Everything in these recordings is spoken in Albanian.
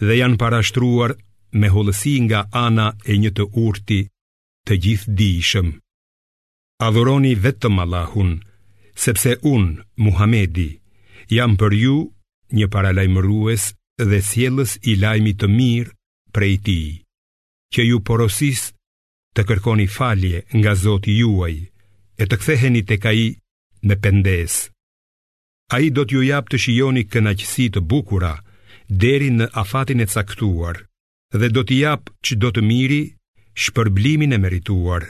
dhe janë parashtruar me hollësi nga ana e një të urti të gjithëdijshëm. Adhuroni vetëm Allahun, sepse unë, Muhamedi, jam për ju një paralajmërues dhe sjellës i lajmit të mirë prej tij, që ju porosis të kërkoni falje nga Zoti juaj e të ktheheni tek ai me pendesë. Ai do t'ju japë të shijoni kënaqësi të bukura deri në afatin e caktuar dhe do t'i japë çdo të miri shpërblimin e merituar.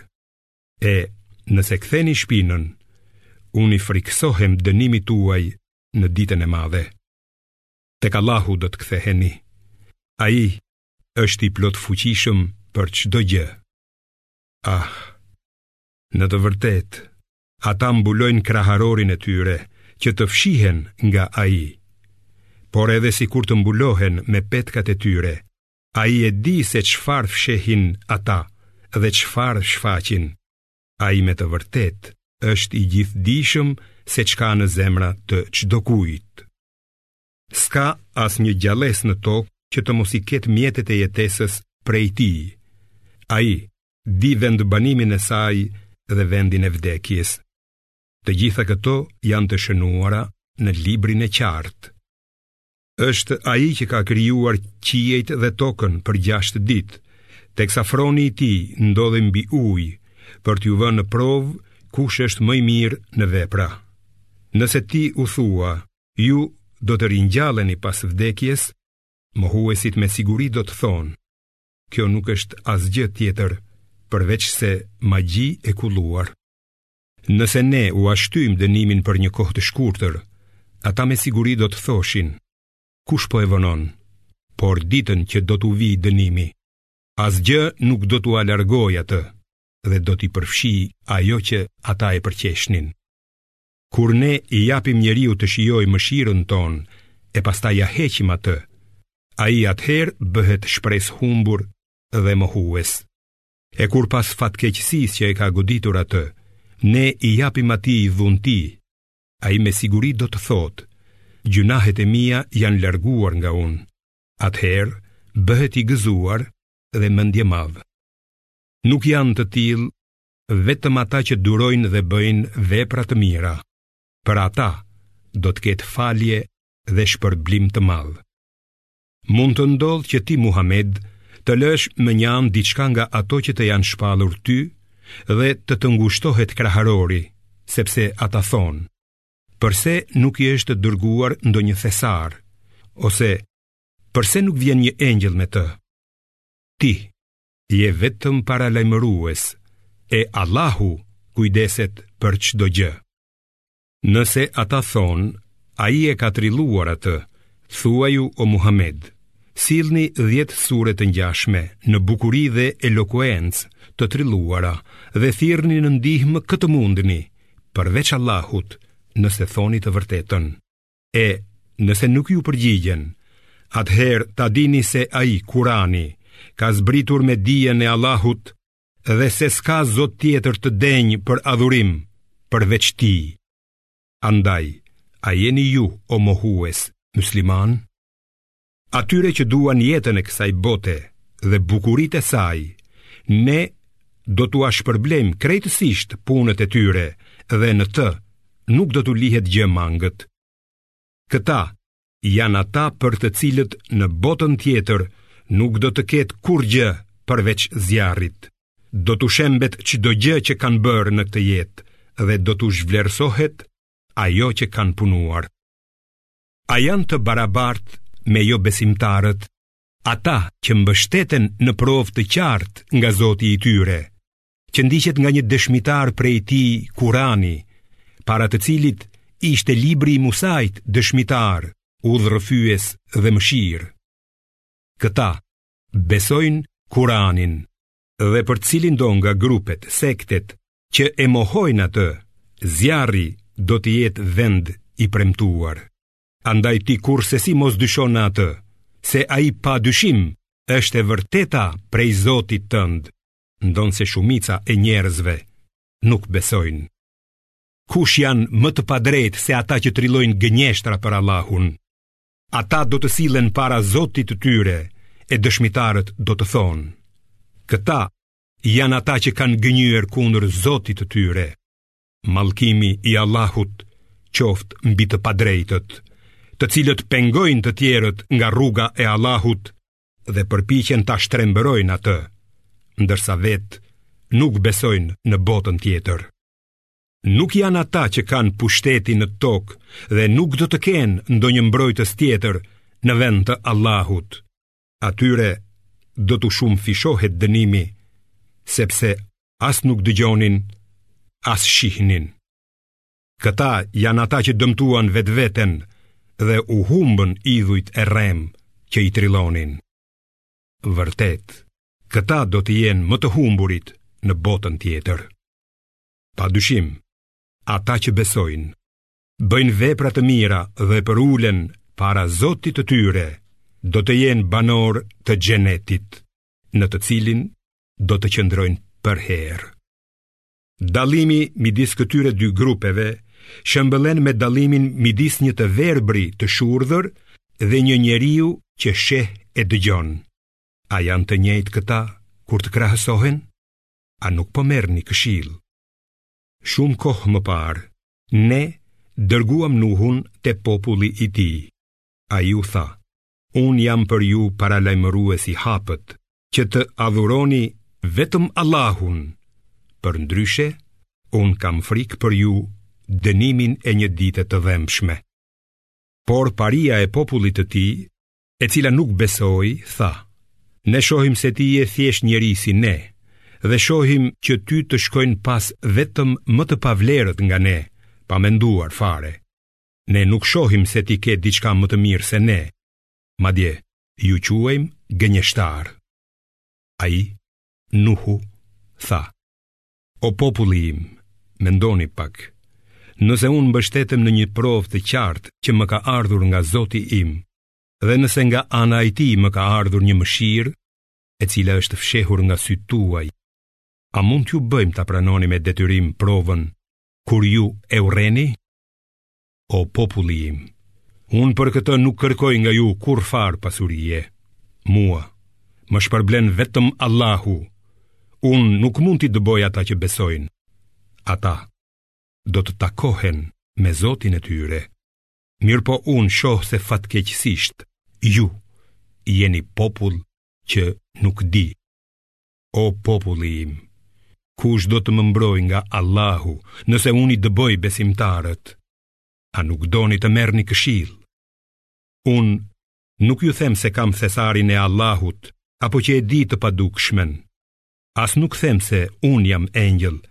E nëse ktheni shpinën, unë i frikësohem dënimit tuaj në ditën e madhe. Tek Allahu do të ktheheni. Ai është i plotfuqishëm për çdo gjë. Ah, në të vërtetë, Ata mbulojnë kraharorin e tyre që të fshihen nga ai. Por edhe sikur të mbulohen me petkat e tyre, ai e di se çfarë fshehin ata dhe çfarë shfaqin. Ai me të vërtetë është i gjithëdijshëm se ç'ka në zemra të çdokujt. S'ka asnjë gjallesë në tokë që të mos i ketë mjetet e jetesës prej tij. Ai, di vendbanimin e saj dhe vendin e vdekjes. Të gjitha këto janë të shënuara në librin e qartë. Është ai që ka krijuar qiejt dhe tokën për 6 ditë, teksa froni i tij ndodhej mbi ujë për t'ju vënë në provë kush është më i mirë në vepra. Nëse ti u thua, ju do të ringjalleni pas vdekjes, mohuesit me siguri do të thonë, kjo nuk është asgjë tjetër përveçse magji e kulluar. Nëse ne ua shtyjmë dënimin për një kohë të shkurtër, ata me siguri do të thoshin: Kush po e vonon? Por ditën që do t'u vijë dënimi, asgjë nuk do t'ua largojë atë dhe do t'i përfshijë ajo që ata e përqeshnin. Kur ne i japim njeriut të shijojë mëshirën tonë e pastaj ia heqim atë, ai atëherë bëhet shpresëhumbur dhe mohues. E kur pas fatkeqësisë që e ka goditur atë, ne i japim atij dhunti, ai me siguri do të thotë, gjynahet e mia janë larguar nga unë, atëherë bëhet i gëzuar dhe mendjemadh. Nuk janë të tillë vetëm ata që durojnë dhe bëjnë vepra të mira, për ata do të ketë falje dhe shpërblim të madh. Mund të ndodhë që ti Muhammed të lësh më një anë diçka nga ato që të janë shpalur ty dhe të të ngushtohet kraharori, sepse ata thonë, përse nuk i është dërguar ndonjë thesar, ose përse nuk vjen një engjëll me të? Ti, je vetëm paralajmërues e Allahu kujdeset për çdo gjë. Nëse ata thonë, ai e ka trilluar atë, thuaju o Muhammed, sillni 10 sure të ngjashme në bukuri dhe elokuencë të trilluara dhe thirrni në ndihmë kë të mundni, përveç Allahut, nëse thoni të vërtetën. E nëse nuk ju përgjigjen, atëherë ta dini se ai Kurani ka zbritur me dijen e Allahut dhe se s'ka zot tjetër të denjë për adhurim përveç tij. Andaj, a jeni ju o mohues myslimanë? Atyre që duan jetën e kësaj bote dhe bukuritë e saj, ne do t'ua shpërblejmë krejtësisht punët e tyre dhe në të nuk do t'u lihet gjë mangët. Këta janë ata për të cilët në botën tjetër nuk do të ketë kurrgjë përveç zjarrit. Do t'u shembet çdo gjë që kanë bërë në këtë jetë dhe do t'u zhvlerësohet ajo që kanë punuar. A janë të barabartë me jobesimtarët, ata që mbështeten në provë të qartë nga Zoti i tyre, që ndiqet nga një dëshmitar prej tij Kurani, para të cilit ishte libri i Musait dëshmitar, udhërrëfyes dhe mëshirë. Këta besojnë Kuranin dhe për cilindo nga grupet, sektet, që e mohojnë atë, zjarri do të jetë vend i premtuar. Andaj ti kurrsesi mos dyshon në atë, se ai pa dyshim është e vërteta prej zotit tënd, ndonëse shumica e njerëzve nuk besojnë. Kush janë më të padrejtë se ata që trillojnë gënjeshtra për Allahun? Ata do të sillen para Zotit të tyre e dëshmitarët do të thonë, këta janë ata që kanë gënjyer kundër Zotit të tyre. Mallkimi i Allahut qoftë mbi të padrejtët, të cilët pengojnë të tjerët nga rruga e Allahut dhe përpiqen ta shtrembërojnë atë, ndërsa vetë nuk besojnë në botën tjetër. Nuk janë ata që kanë pushtetin në tokë dhe nuk do të kenë ndonjë mbrojtës tjetër në vend të Allahut. Atyre do t'u shumëfishohet dënimi, sepse as nuk dëgjonin, as shihnin. Këta janë ata që dëmtuan vetveten dhe u humbën idhujt e rremë që i trillonin. Vërtet, këta do të jenë më të humburit në botën tjetër. Pa dyshim, ata që besojnë, bëjnë vepra të mira dhe përulen para Zotit të tyre, do të jenë banorë të xhenetit, në të cilin do të qëndrojnë përherë. Dallimi midis këtyre dy grupeve shëmbëllen me dallimin midis një të verbri të shurdhër dhe një njeriu që sheh e dëgjon. A janë të njëjtë këta kur të krahasohen? a nuk po merrni këshillë? Shumë kohë më parë, ne dërguam Nuhun te populli i tij. Ai u tha: Unë jam për ju paralajmërues i hapët, që të adhuroni vetëm Allahun. Përndryshe, unë kam frikë për ju dënimin e një dite të dhembshme. Por paria e popullit të tij e cila nuk besoi, tha: Ne shohim se ti je thjesht njeri si ne dhe shohim që ty të shkojnë pas vetëm më të pavlerët nga ne, pa menduar fare. Ne nuk shohim se ti ke diçka më të mirë se ne. Madje, ju quajmë gënjeshtarë. Ai, Nuhu, tha: O populli im, mendoni pak. Nëse unë mbështetem në një provë të qartë që më ka ardhur nga Zoti im, dhe nëse nga ana e tij më ka ardhur një mëshirë, e cila është fshehur nga sytë tuaj, a mund t'ju bëjmë ta pranoni me detyrim provën kur ju e urreni? o populli im, unë për këtë nuk kërkoj nga ju kurrfarë pasurie, mua, më shpërblen vetëm Allahu, unë nuk mund t'i dëboj ata që besojnë, ata do të takohen me zotin e tyre, mirëpo unë shoh se fatkeqësisht, ju jeni popull që nuk di. O populli im, kush do të më mbrojë nga Allahu nëse unë i dëboj besimtarët? A nuk doni të merrni këshillë? Unë nuk ju them se kam thesarin e Allahut, apo që e di të padukshmen. As nuk them se unë jam engjëll,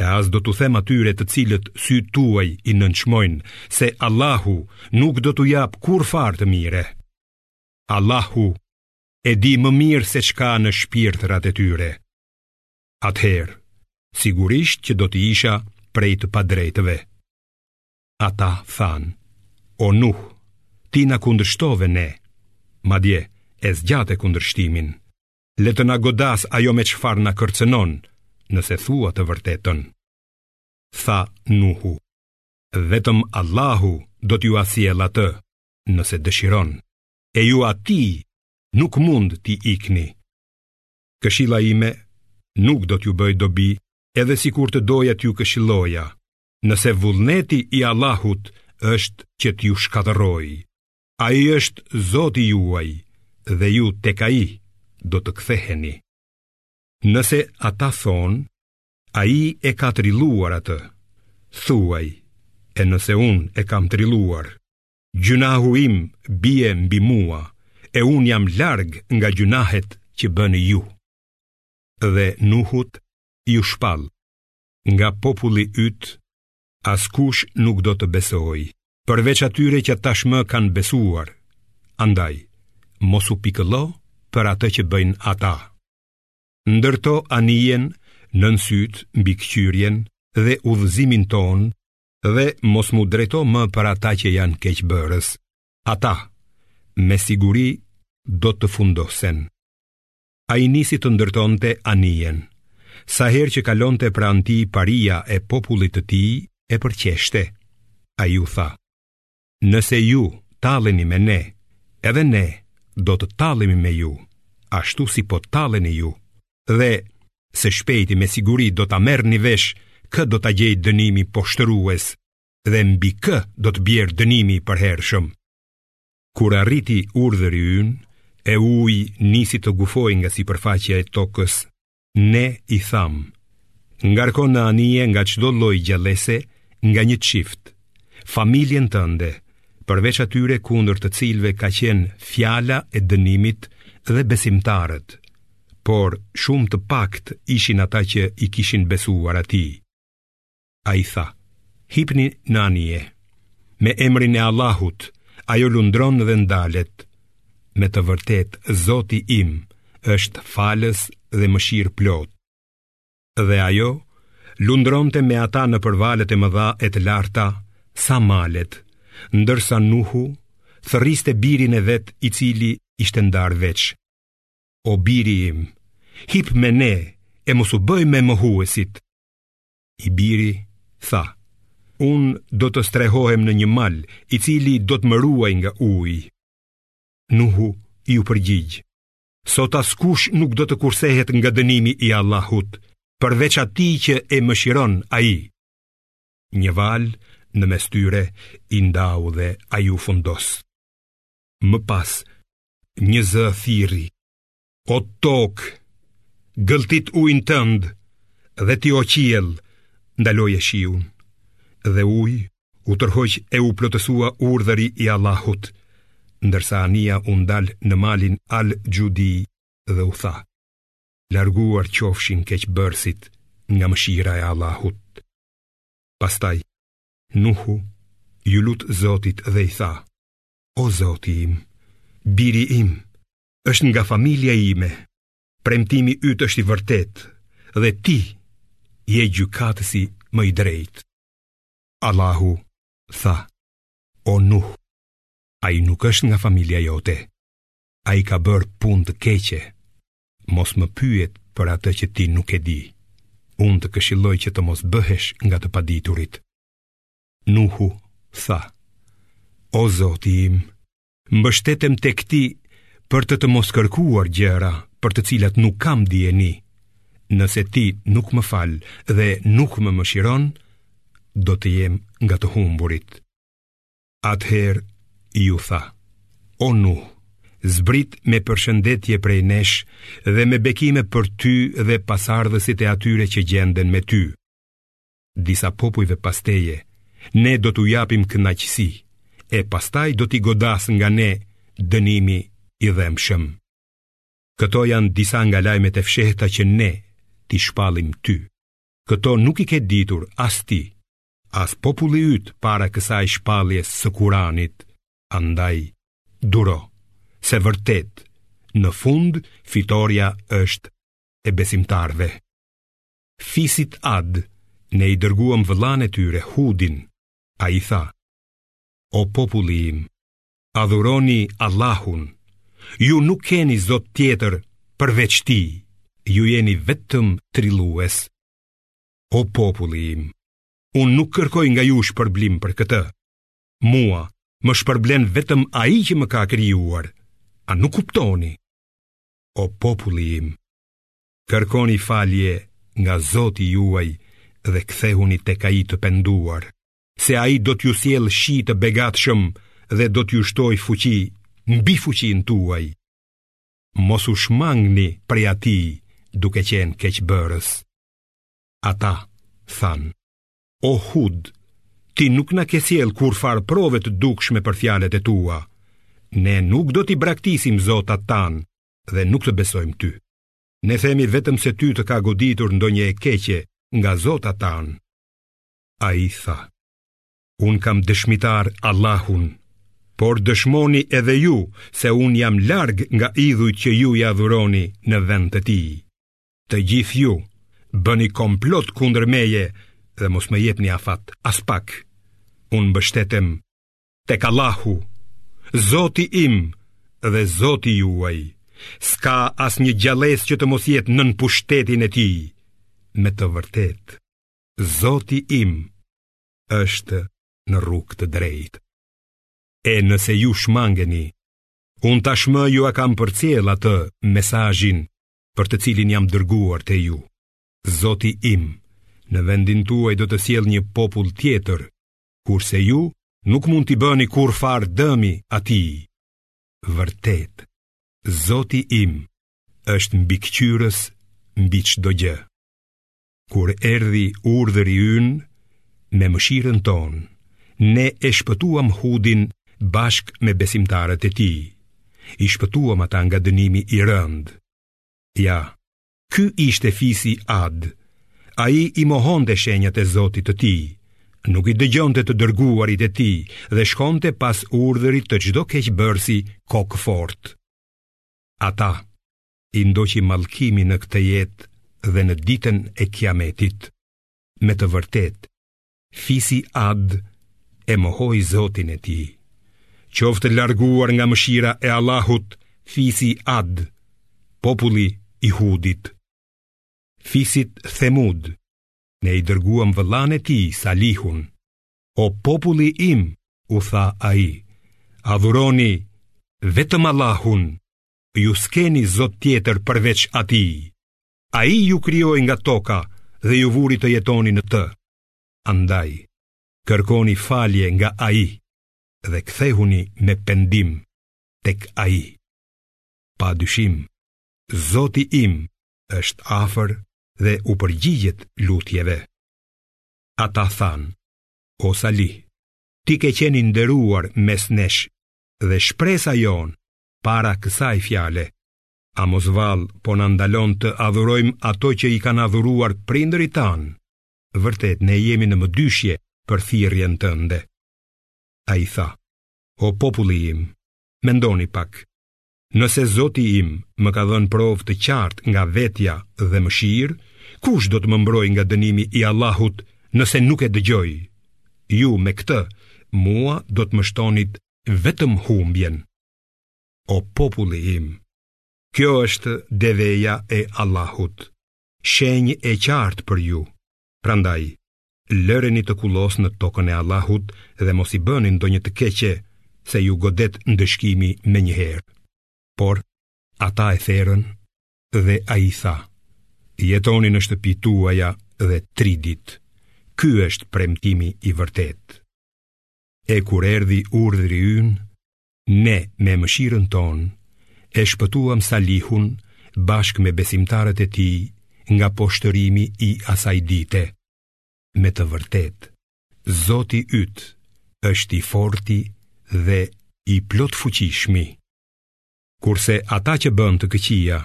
e as do t'u them atyre të cilët sytë tuaj i nënçmojnë se Allahu nuk do t'u japë kurrfarë të mire. Allahu e di më mirë se çka në shpirtrat e tyre. Atëherë, sigurisht që do të isha prej të padrejtëve. Ata thanë, o Nuh, ti na kundërshtove ne, madje e zgjate kundërshtimin, le të na godasë ajo me çfarë na kërcënon, nëse thua të vërtetën. Tha Nuhu, vetëm Allahu do t'ju a sjellë atë, nëse dëshiron. e ju atij nuk mund t'i ikni. Këshilla ime nuk do t'ju bëjë dobi edhe sikur të doja t'ju këshilloja, nëse vullneti i Allahut është që t'ju shkatërrojë. Ai është Zoti juaj dhe ju tek ai do të ktheheni. Nëse ata thonë, ai e ka trilluar atë, thuaj, e nëse unë e kam trilluar, Gjynahu im bie mbi mua, e unë jam larg nga gjynahet që bëni ju. Dhe Nuhut iu shpall, nga populli yt askush nuk do të besojë, përveç atyre që tashmë kanë besuar. Andaj, mos u pikëllo për atë që bëjnë ata. Ndërto anijen nën sytë, mbikëqyrjen dhe udhëzimin tonë dhe mos m'u drejto më për ata që janë keqbërës. Ata, me siguri, do të fundosen. Ai nisi të ndërtonte anijen. Sa herë që kalonte pranë tij paria e popullit të tij e përqeshte. Ai u tha, Nëse ju talleni me ne, edhe ne do të tallemi me ju, ashtu si po talleni ju, dhe së shpejti me siguri do ta merrni vesh kë do ta gjejë dënimi poshtërues dhe mbi kë do të bjerë dënimi i përhershëm. Kur arriti urdhri ynë, e uji nisi të gufojë nga sipërfaqja e tokës Ne i thamë: ngarko në anije nga çdo lloj gjallese nga një çift, familjen tënde, përveç atyre kundër të cilëve ka qenë fjala e dënimit dhe besimtarët, por shumë të paktë ishin ata që i kishin besuar atij. Ai tha, hipni në anije, me emrin e Allahut, ajo lundron dhe ndalet, me të vërtetë Zoti im është falës dhe mëshirëplotë, dhe ajo lundronte me ata nëpër valët e mëdha e të larta, sa malet, ndërsa Nuhu thërriste birin e vet i cili ishte ndarë veç. O biri im, hip me ne e mos u bëj me mohuesit. I biri tha, unë do të strehohem në një mal, i cili do të më ruajë nga uji. Nuhu iu përgjigj, sot askush nuk do të kursehet nga dënimi i Allahut, përveç atij që e mëshiron ai. Një valë në mes tyre i ndau dhe ai u fundos. Më pas, një zë thirri, O tokë, gëlltit ujin tënd dhe ti o qiell, ndaloje shiun. Dhe uji u tërhoq e u plotësua urdhëri i Allahut, ndërsa anija u ndal në malin Al-Xhudi dhe u tha: Larguar qofshin keqbërësit nga mëshira e Allahut. Pastaj Nuhu iu lut Zotit dhe i tha: O Zoti im, biri im, Është nga familja ime. Premtimi yt është i vërtetë dhe ti je gjykatësi më i drejtë. Allahu tha: O Nuh, ai nuk është nga familja jote. Ai ka bërë punë të keqe. Mos më pyet për atë që ti nuk e di. Unë të këshilloj që të mos bëhesh nga të paditurit. Nuhu tha: O Zoti im, Mbështetem tek ti për të të mos kërkuar gjëra për të cilat nuk kam dijeni. Nëse ti nuk më fal dhe nuk më mëshiron, do të jem nga të humburit. Atëherë iu tha: O Nuh, zbrit me përshëndetje prej nesh dhe me bekime për ty dhe pasardhësit e atyre që gjenden me ty. disa popujve pas teje, ne do t'u japim kënaqësi, e pastaj do t'i godasë nga ne dënimi i dhembshëm. Këto janë disa nga lajmet e fshehta që ne t'i shpallim ty. Këto nuk i ke ditur as ti, as populli yt para kësaj shpalljes së Kuranit, andaj duro, se vërtet, në fund fitorja është e besimtarëve. Fisit Ad, ne i dërguam vëllanë e tyre, Hudin, ai tha, O populli im, adhuroni Allahun, ju nuk keni zot tjetër përveç tij, ju jeni vetëm trillues. O populli im, unë nuk kërkoj nga ju shpërblim për këtë, mua më shpërblen vetëm ai që më ka krijuar, a nuk kuptoni? O populli im, Kërkoni falje nga Zoti juaj dhe kthehuni tek Ai të penduar, se Ai do t'ju sjellë shi të begatshëm dhe do t'ju shtojë fuqi mbi fuqinë tuaj. Mos u shmangni prej Atij duke qenë keqbërës. Ata thanë: O Hud, ti nuk na ke sjellë kurrfarë prove të dukshme për fjalët e tua. Ne nuk do t'i braktisim zotat tanë dhe nuk të besojmë ty. Ne themi vetëm se ty të ka goditur ndonjë e keqe nga zotat tanë. Ai tha: Unë kam dëshmitar Allahun, por dëshmoni edhe ju se unë jam larg nga idhujt që ju i adhuroni në vend të tij. Të gjithë ju bëni komplot kundër meje dhe mos më jepni afat aspak. Unë mbështetem tek Allahu, Zoti im dhe Zoti juaj, s'ka asnjë gjallesë që të mos jetë nën pushtetin e tij, me të vërtetë, Zoti im është në rrugë të drejtë. E nëse ju shmangeni, unë tashmë jua kam përcjellë atë mesazhin për të cilin jam dërguar te ju. Zoti im, në vendin tuaj do të sjellë një popull tjetër, kurse ju nuk mund t'i bëni kurrfarë dëmi atij. Vërtet, Zoti im është mbikëqyrës mbi çdo gjë. Kur erdhi urdhëri ynë, me mëshirën tonë, ne e shpëtuam Hudin bashkë me besimtarët e tij, i shpëtuam ata nga dënimi i rëndë. Ja, Ky ishte fisi Ad. Ai i mohonte shenjat e Zotit të tij, nuk i dëgjonte të dërguarit e tij dhe shkonte pas urdhërit të çdo keqbërësi kokëfortë. Ata i ndoqi mallkimi në këtë jetë dhe në ditën e Kiametit. Me të vërtetë, Fisi Ad e mohoi Zotin e tij. Qoftë larguar nga mëshira e Allahut, fisi Ad, populli i Hudit. Fisit Themud, ne i dërguam vëllanë e tij Salihun. O populli im, u tha ai, adhuroni vetëm Allahun, ju s'keni zot tjetër përveç atij. Ai ju krijoi nga toka dhe ju vuri të jetoni në të. Andaj, kërkoni falje nga ai dhe kthehuni me pendim tek ai. Pa dyshim, Zoti im është afër dhe u përgjigjet lutjeve. Ata thanë, o Salih, ti ke qenë i nderuar mes nesh dhe shpresa jonë para kësaj fjale, A mos vallë po na ndalon të adhurojmë ato që i kanë adhuruar prindërit tanë? Vërtet, ne jemi në mëdyshje për thirrjen tënde. Ai tha, o populli im, mendoni pak, nëse zoti im më ka dhënë provë të qartë nga vetja dhe mëshirë, kush do të më mbrojë nga dënimi i Allahut nëse nuk e dëgjoj? Ju me këtë, mua do të më shtonit vetëm humbjen. o populli im. Kjo është deveja e Allahut, shenjë e qartë për ju. Prandaj, lëreni të kullosë në tokën e Allahut dhe mos i bëni ndonjë të keqe, se ju godet ndëshkimi menjëherë. Por, ata e therën dhe ai tha, jetoni në shtëpitë tuaja dhe tri ditë, ky është premtimi i vërtetë. E kur erdhi urdhri ynë, Ne me mëshirën tonë e shpëtuam Salihun bashkë me besimtarët e tij nga poshtërimi i asaj dite. Me të vërtetë, Zoti yt është i forti dhe i plotfuqishmi. Kurse ata që bënë të këqija,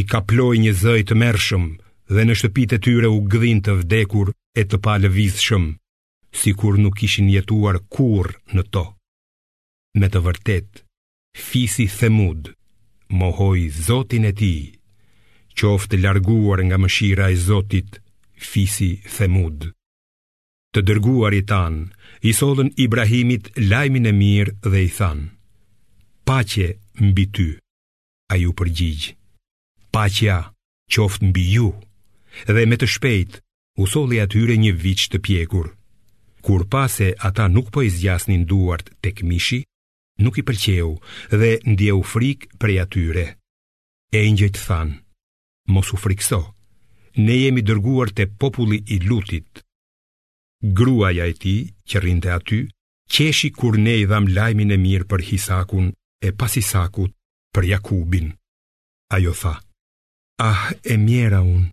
i kaploi një zë i tmerrshëm dhe në shtëpitë e tyre u gdhinë të vdekur e të palëvizshëm, sikur nuk kishin jetuar kurrë në to. me të vërtetë fisi themud mohoi zotin e tij qoftë larguar nga mëshira e zotit fisi themud të dërguarit tanë i sollën Ibrahimit lajmin e mirë dhe i thanë paqe mbi ty ai u përgjigj Paqja qoftë mbi ju. Dhe me të shpejt u solli atyre një viç të pjekur. Kur pa se ata nuk po i zgjasnin duart tek mishi, nuk i pëlqeu dhe ndieu frikë prej atyre. Engjëjt thanë: Mos u frikëso. Ne jemi dërguar te populli i Lutit. Gruaja e tij që rrinte aty, qeshi kur ne i dhamë lajmin e mirë për Isakun e pas Isakut për Jakubin. Ajo tha, ah e mjera unë,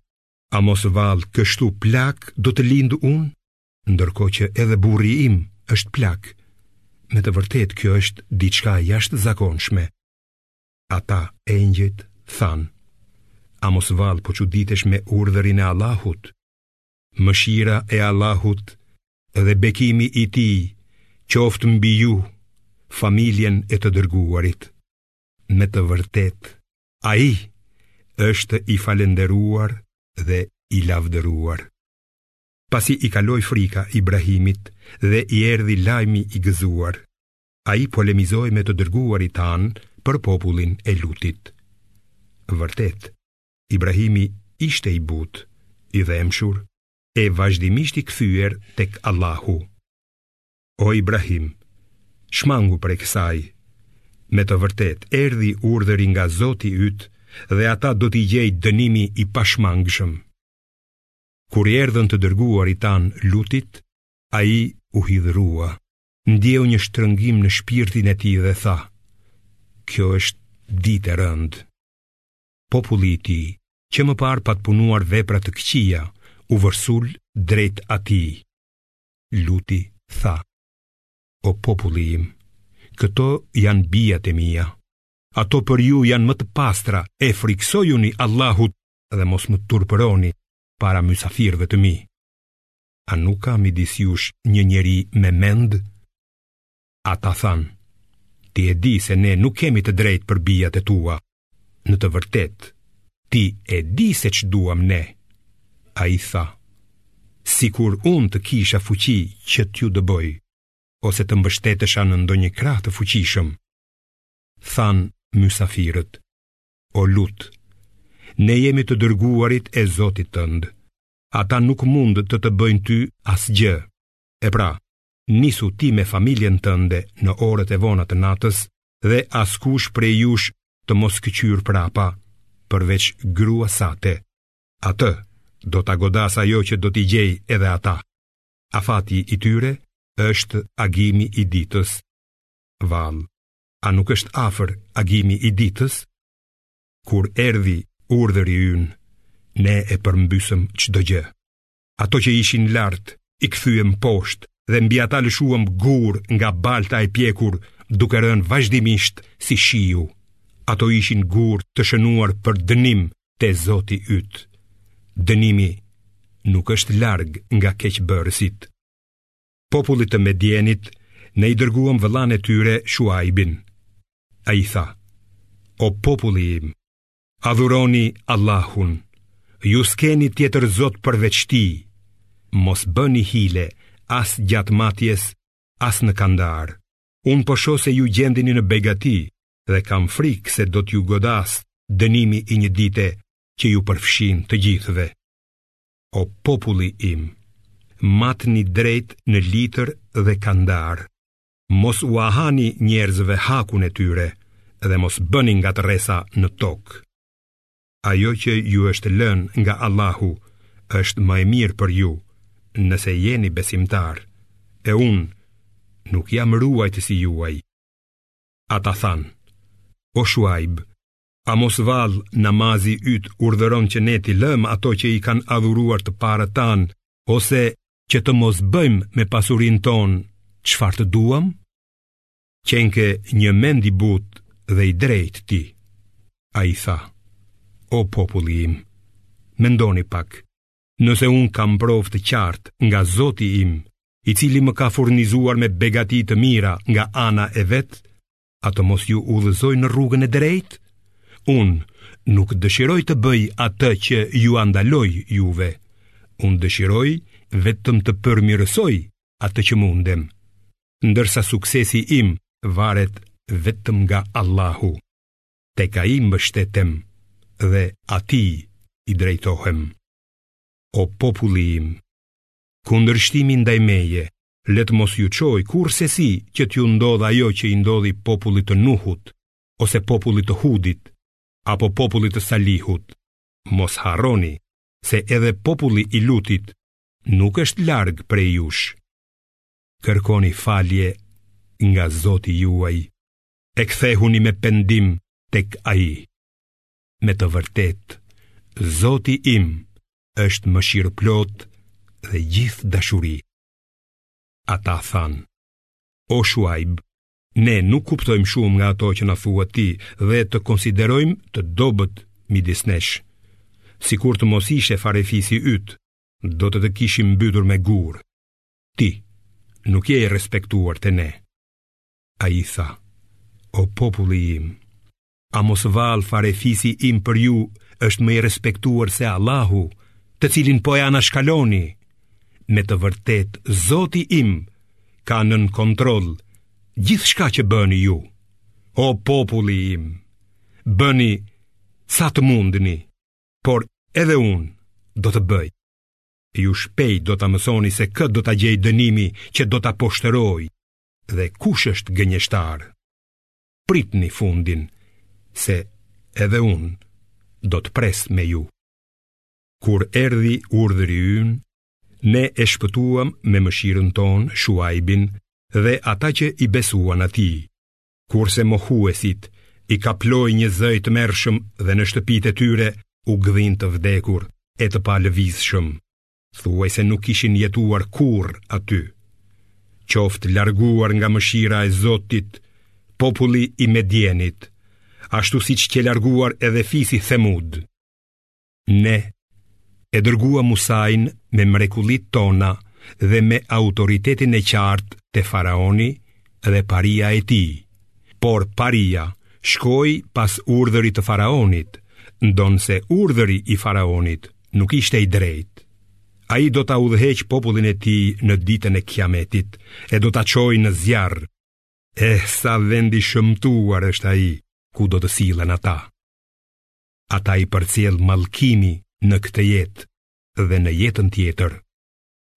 a mos vallë kështu plakë do të lind unë, ndërkohë që edhe burri im është plak, me të vërtetë kjo është diçka e jashtëzakonshme. Ata engjëjt thanë, a mos vallë po çuditesh me urdhërin e Allahut, mëshira e Allahut dhe bekimi i tij, qoftë mbi ju, familjen e të dërguarit. me të vërtetë, ai është i falënderuar dhe i lavdëruar. Pasi i kaloi frika Ibrahimit dhe i erdhi lajmi i gëzuar, ai polemizoi me të dërguarit tanë për popullin e Lutit. Vërtet, Ibrahimi ishte i butë, i dhembshur, e vazhdimisht i kthyer tek Allahu. O Ibrahim, shmangu prej kësaj. Me të vërtetë, erdhi urdhri nga Zoti yt dhe ata do t'i gjejë dënimi i pashmangshëm. Kur i erdhën të dërguarit tanë Lutit, ai u hidhërua, ndjeu një shtrëngim në shpirtin e tij dhe tha, kjo është ditë e rëndë. Populli i tij, që më parë pat punuar vepra të këqija, u vërsul drejt atij. Luti tha, O populli im, këto janë bijat e mia, ato për ju janë më të pastra, e frikësojuni Allahut dhe mos më turpëroni para mysafirëve të mi. A nuk ka midis jush një njeri me mend? Ata thanë, ti e di se ne nuk kemi të drejtë për bijat e tua, në të vërtetë, ti e di se ç'duam ne. Ai tha, sikur unë të kisha fuqi që t'ju dëboj, ose të mbështetesha në ndonjë krah të fuqishëm. Thanë mysafirët, o Lut, ne jemi të dërguarit e Zotit tënd, ata nuk mund të të bëjnë ty asgjë, E pra, nisu ti me familjen tënde në orët e vona të natës dhe askush prej jush të mos këqyrë prapa, përveç gruas sate. Atë do ta godasë ajo që do t'i gjejë edhe ata. Afati i tyre është agimi i ditës. Vallë, a nuk është afër agimi i ditës? Kur erdhi urdhri ynë, ne e përmbysëm çdo gjë. Ato që ishin lart i kthyem poshtë dhe mbi ata lëshuam gurë nga balta e pjekur duke rënë vazhdimisht si shiu. Ato ishin gurë të shënuar për dënim te Zoti yt. Dënimi nuk është larg nga keqbërësit. Popullit të Medjenit ne i dërguam vëllanë e tyre Shuajbin. Ai tha: O populli im, Adhuroni Allahun, ju s'keni tjetër zot përveç tij, mos bëni hile as gjatë matjes, as në kandar. Unë po shoh se ju gjendeni në begati dhe kam frikë se do t'ju godasë dënimi i një dite që ju përfshin të gjithëve. O populli im, matni drejt në litër dhe kandar. Mos ua hani njerëzve hakun e tyre dhe mos bëni ngatërresa në tokë. Ajo që ju është lënë nga Allahu është më e mirë për ju, nëse jeni besimtarë. E unë nuk jam ruajtësi juaj. Ata thanë: O Shuajb, A mos vallë namazi yt urdhëron që ne t'i lëmë ato që i kanë adhuruar të parët tanë, ose që të mos bëjmë me pasurinë tonë çfarë të duam? Qenke një mendjebutë dhe i drejtë ti. Ai tha, o populli im, mendoni pak, nëse unë kam provë të qartë nga zoti im, i cili më ka furnizuar me begati të mira nga ana e vet, a të mos ju udhëzoj në rrugën e drejtë? Unë nuk dëshiroj të bëj atë që jua ndaloj juve. Unë dëshiroj vetëm të përmirësoj atë që mundem. Ndërsa suksesi im varet vetëm nga Allahu. Tek ai mbështetem dhe atij i drejtohem. O populli im, kundërshtimi ndaj meje le të mos ju çojë kurrsesi që t'ju ndodhë ajo që i ndodhi popullit të Nuhut, ose popullit të Hudit, apo popullit të Salihut, mos harroni se edhe populli i Lutit nuk është larg prej jush. Kërkoni falje nga Zoti juaj, e kthehuni me pendim tek ai. Me të vërtetë, Zoti im është mëshirëplotë dhe gjithë dashuri. Ata thanë, o shuajb, ne nuk kuptojmë shumë nga ato që na thua ti dhe të konsiderojmë të dobët midis nesh. Sikur të mos ishe farefisi yt, do të të kishim mbytur me gurë. Ti, nuk je i respektuar te ne. Ai tha, o populli im, A mos vallë farefisi im për ju është më i respektuar se Allahu, të cilin po e anashkaloni. Me të vërtetë, Zoti im ka nën kontroll gjithçka që bëni ju. O populli im, bëni sa të mundni, por edhe unë do të bëj. Ju shpejt do ta mësoni se kë do ta gjejë dënimi që do ta poshtërojë dhe kush është gënjeshtar. pritni fundin, se edhe unë do të pres me ju. Kur erdhi urdhëri ynë, ne e shpëtuam me mëshirën tonë Shuajbin dhe ata që i besuan atij, kurse mohuesit i kaploi një zë i tmerrshëm dhe në shtëpitë e tyre u gdhinë të vdekur e të palëvizshëm. thuaj se nuk kishin jetuar kurrë aty. Qoftë larguar nga mëshira e Zotit, populli i Medienit, ashtu siç qe larguar edhe fisi Themud. Ne e dërguam Musain me mrekullitë tona dhe me autoritetin e qartë te faraoni dhe paria e tij, por paria shkoi pas urdhrit të faraonit, ndonëse urdhri i faraonit nuk ishte i drejtë. Ai do ta udhëheqë popullin e tij në ditën e kiametit e do ta çojë në zjarr. Eh, sa vend i shëmtuar është ai, ku do të sillen ata. Ata i përcjell mallkimi në këtë jetë dhe në jetën tjetër.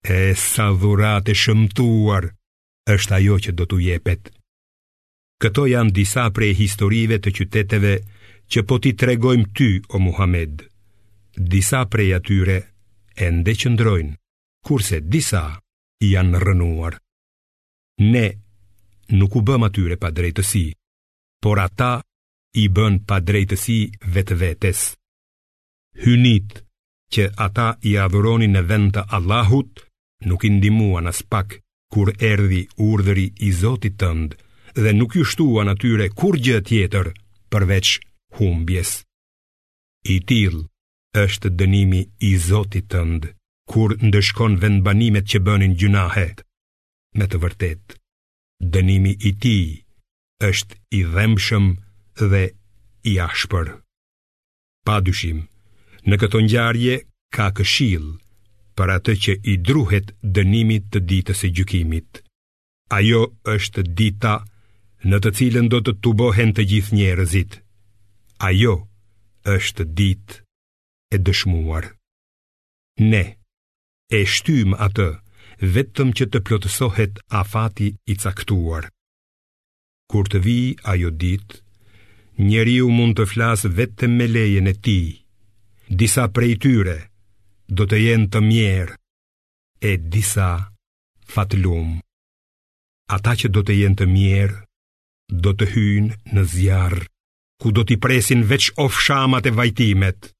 Eh, sa dhuratë e shëmtuar është ajo që do t'u jepet. Këto janë disa prej historive të qyteteve që po t'i tregojmë ty o Muhamed. Disa prej atyre ende qëndrojnë, kurse disa janë rrënuar. Ne nuk u bëmë atyre padrejtësi, por ata i bënë padrejtësi vetvetes. Hyjnitë që ata i adhuronin në vend të Allahut, nuk i ndihmuan aspak kur erdhi urdhri i Zotit tënd dhe nuk iu shtuan atyre kurrgjë tjetër përveç humbjes. I tillë është dënimi i Zotit tënd kur ndëshkon vendbanimet që bënin gjynahe. Me të vërtetë, dënimi i tij është i dhembshëm dhe i ashpër. Pa dyshim, në këto ngjarje ka këshillë për atë që i druhet dënimit të ditës së gjykimit. Ajo është dita në të cilën do të tubohen të gjithë njerëzit. Ajo është ditë e dëshmuar. Ne e shtyjmë atë vetëm që të plotësohet afati i caktuar. Kur të vijë ajo ditë, njeriu mund të flasë vetëm me lejen e tij. Disa prej tyre do të jenë të mjerë e disa fatlumë. Ata që do të jenë të mjerë do të hyjnë në zjarr, ku do t'i presin veç ofshamat e vajtimet.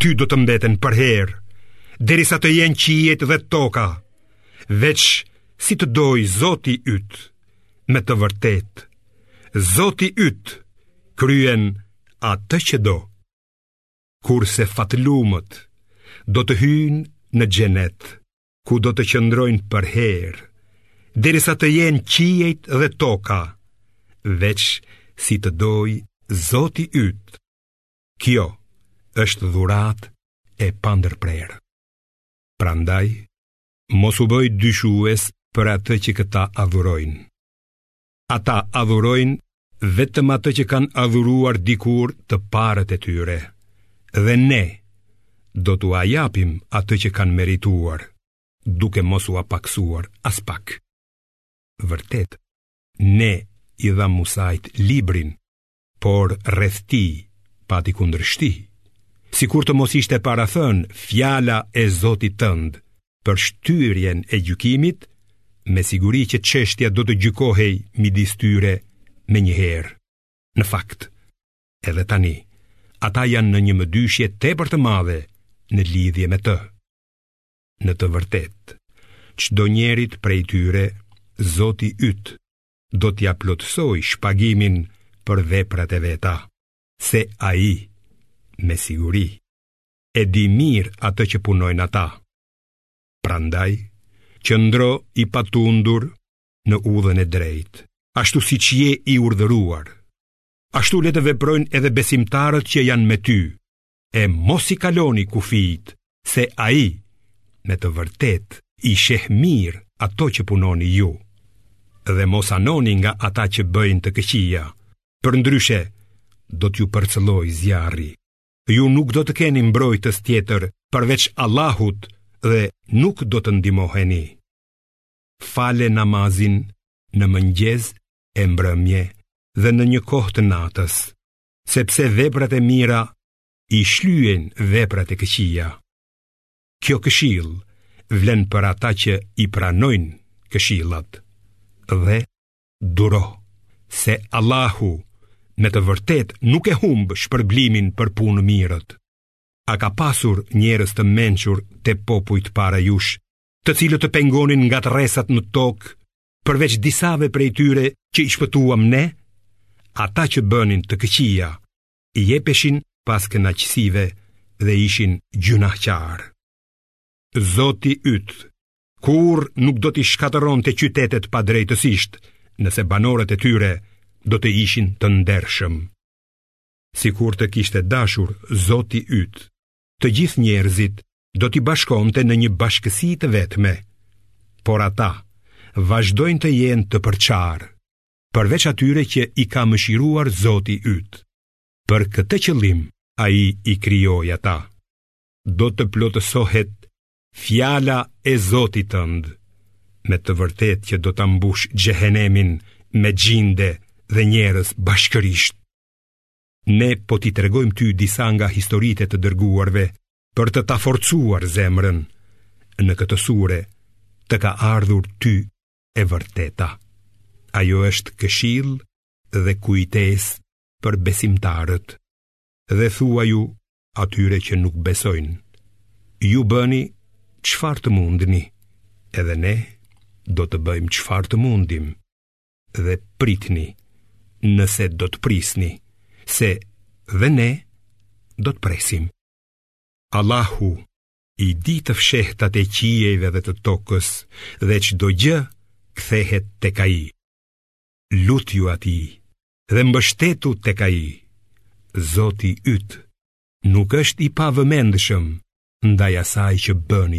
Aty do të mbeten përherë, derisa të jenë qiejt dhe toka, veç si të dojë Zoti yt, me të vërtetë, Zoti yt kryen atë që do, kurse fatlumët do të hyjnë në xhenet, ku do të qëndrojnë përherë, derisa të jenë qiejt dhe toka, veç si të dojë Zoti yt, Kjo është dhuratë e pandërprerë. Prandaj, mos u bëj dyshues për atë që këta adhurojnë. Ata adhurojnë vetëm atë që kanë adhuruar dikur të parët e tyre, dhe ne do t'ua japim atë që kanë merituar, duke mos ua pakësuar aspak. Vërtet, ne i dhamë Musait librin, por rreth tij pati kundërshti, sikur të mos ishte parathënë fjala e Zotit tënd për shtyrjen e gjykimit, me siguri që çështja do të gjykohej midis tyre menjëherë. Në fakt, edhe tani, ata janë në një mëdyshje tepër të madhe në lidhje me të. Në të vërtetë, çdonjërit prej tyre, Zoti yt, do t'ia plotësojë shpagimin për veprat e veta, se ai, me siguri, e di mirë atë që punojnë ata. Prandaj, qëndro i patundur në udhën e drejtë, ashtu siç je i urdhëruar, ashtu le të veprojnë edhe besimtarët që janë me ty, e mos i kaloni kufijt se ai me të vërtetë i sheh mirë ato që punoni ju dhe mos anoni nga ata që bëjnë të këqija, përndryshe do t'ju përcëllojë zjarri. Ju nuk do të keni mbrojtës tjetër përveç Allahut dhe nuk do të ndihmoheni. Fale namazin në mëngjes e mbrëmje dhe në një kohë të natës. sepse veprat e mira i shlyejnë veprat e këqija. Kjo këshillë vlen për ata që i pranojnë këshillat dhe duro se Allahu me të vërtetë nuk e humb shpërblimin për punëmirët. A ka pasur njerëz të mençur te popujt para jush, të cilët të pengonin ngatërresat në tokë përveç disave prej tyre që i shpëtuam ne, ata që bënin të këqija, jepeshin pas kënaqësive dhe ishin gjynahqarë. Zoti yt, kurrë nuk do t'i shkatërronte qytetet padrejtësisht, nëse banorët e tyre do të ishin të ndershëm. Sikur të kishte dashur Zoti yt, të gjithë njerëzit do t'i bashkonte në një bashkësi të vetme, por ata vazhdojnë të jenë të përçarë, përveç atyre që i ka mëshiruar Zoti yt. Për këtë qëllim ai i krijoi ata. Do të plotësohet fjala e Zotit tënd, me të vërtetë që do ta mbush xhehenemin me xhinde dhe njerëz bashkërisht. Ne po t'i tregojmë ty disa nga historitë e të dërguarve për të ta forcuar zemrën. Në këtë sure të ka ardhur ty e vërteta. Ajo është këshillë dhe kujtesë për besimtarët. Dhe thuaju atyre që nuk besojnë. Ju bëni çfarë të mundni, edhe ne do të bëjmë çfarë të mundim. dhe pritni, nëse do të prisni, se dhe ne do të presim. Allahu i di të fshehtat e qiejve dhe të tokës dhe çdo gjë kthehet tek ai. Lutju atij dhe mbështetu tek ai. Zoti yt nuk është i pavëmendshëm ndaj asaj që bëni